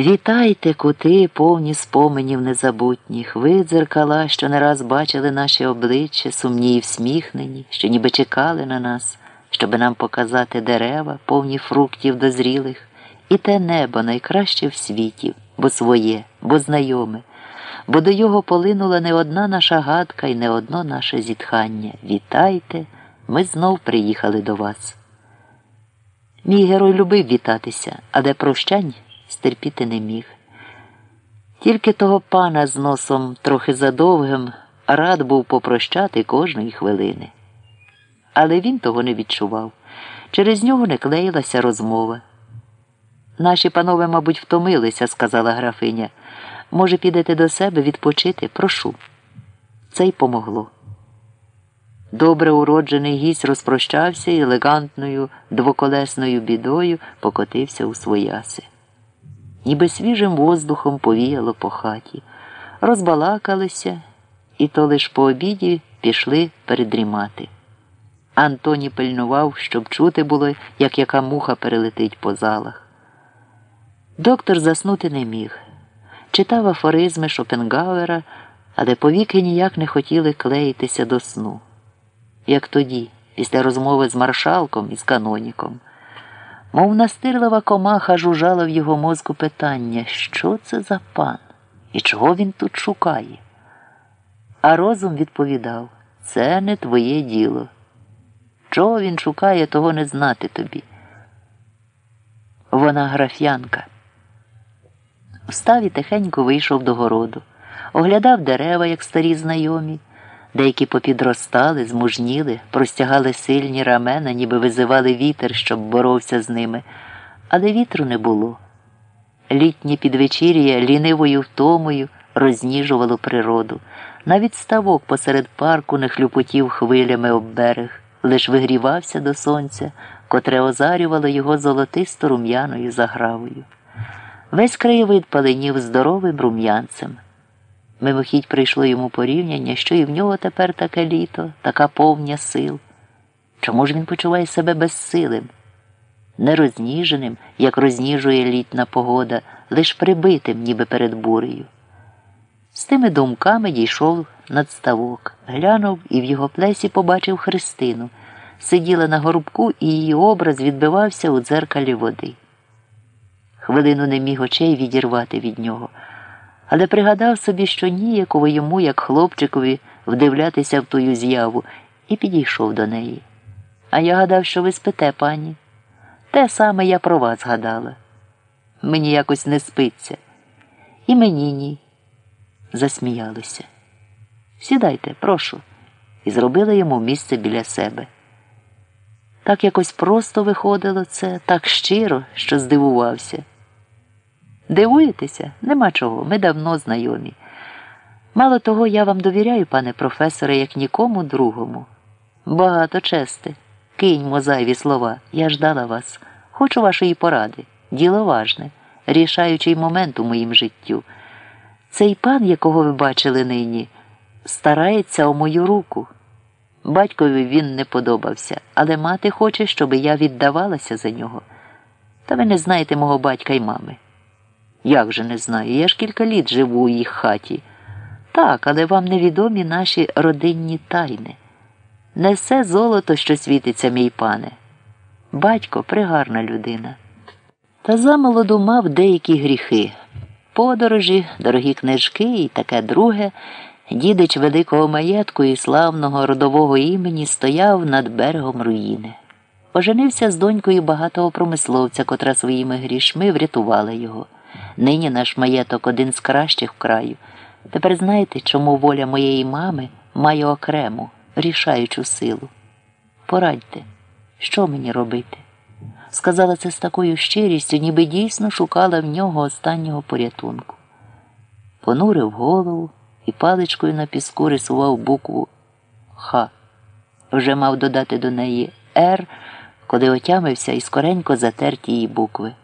Вітайте, кути, повні споменів незабутніх, ви дзеркала, що не раз бачили наші обличчя, сумні і всміхнені, що ніби чекали на нас, щоби нам показати дерева, повні фруктів дозрілих, і те небо найкраще в світі, бо своє, бо знайоме, бо до його полинула не одна наша гадка і не одно наше зітхання. Вітайте, ми знов приїхали до вас. Мій герой любив вітатися, але прощань стерпіти не міг. Тільки того пана з носом трохи задовгим рад був попрощати кожної хвилини. Але він того не відчував. Через нього не клеїлася розмова. Наші панове, мабуть, втомилися, сказала графиня. Може, підете до себе відпочити? Прошу. Це й помогло. Добре уроджений гість розпрощався і елегантною двоколесною бідою покотився у свояси. Ніби свіжим воздухом повіяло по хаті, розбалакалися, і то лиш по обіді пішли передрімати. Антоні пильнував, щоб чути було, як яка муха перелетить по залах. Доктор заснути не міг. Читав афоризми Шопенгауера, але повіки ніяк не хотіли клеїтися до сну як тоді, після розмови з маршалком і з каноніком. Мов настирлива комаха жужжала в його мозку питання, що це за пан і чого він тут шукає. А розум відповідав це не твоє діло. Чого він шукає, того не знати тобі. Вона граф'янка. Встав і тихенько вийшов до городу, оглядав дерева, як старі знайомі. Деякі попідростали, змужніли, простягали сильні рамена, ніби визивали вітер, щоб боровся з ними, але вітру не було. Літнє підвечір'я лінивою втомою розніжувало природу. Навіть ставок посеред парку не хлюпотів хвилями об берег, лиш вигрівався до сонця, котре озарювало його золотисто рум'яною загравою. Весь краєвид паленів здоровим рум'янцем. Мимохідь прийшло йому порівняння, що і в нього тепер таке літо, така повня сил. Чому ж він почуває себе безсилим, нерозніженим, як розніжує літна погода, лиш прибитим, ніби перед бурею? З тими думками дійшов над ставок, глянув і в його плесі побачив Христину. Сиділа на горбку, і її образ відбивався у дзеркалі води. Хвилину не міг очей відірвати від нього але пригадав собі, що ніяково йому, як хлопчикові, вдивлятися в тую з'яву, і підійшов до неї. А я гадав, що ви спите, пані. Те саме я про вас гадала. Мені якось не спиться. І мені ні. Засміялися. Сідайте, прошу, і зробила йому місце біля себе. Так якось просто виходило це, так щиро, що здивувався. Дивуєтеся? Нема чого, ми давно знайомі. Мало того, я вам довіряю, пане професоре, як нікому другому. Багато чести. Киньмо зайві слова. Я ждала вас. Хочу вашої поради. Діло важне, рішаючий момент у моїм життю. Цей пан, якого ви бачили нині, старається о мою руку. Батькові він не подобався, але мати хоче, щоб я віддавалася за нього. Та ви не знаєте мого батька й мами. Як же не знаю? Я ж кілька літ живу у їх хаті. Так, але вам невідомі наші родинні тайни. Не все золото, що світиться, мій пане. Батько пригарна людина. Та замолоду мав деякі гріхи. Подорожі, дорогі книжки і таке друге. Дідич великого маєтку і славного родового імені стояв над берегом руїни. Оженився з донькою багатого промисловця, котра своїми грішми врятувала його. Нині наш маєток один з кращих в краю. Тепер знаєте, чому воля моєї мами має окрему, рішаючу силу. Порадьте, що мені робити? Сказала це з такою щирістю, ніби дійсно шукала в нього останнього порятунку. Понурив голову і паличкою на піску рисував букву Х. Вже мав додати до неї Р, коли отямився і скоренько затер тієї букви.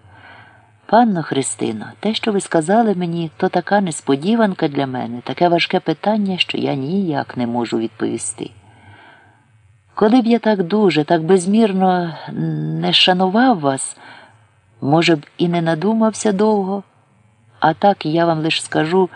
Панно Христино, те, що ви сказали мені, то така несподіванка для мене, таке важке питання, що я ніяк не можу відповісти. Коли б я так дуже, так безмірно не шанував вас, може б, і не надумався довго, А так я вам лише скажу.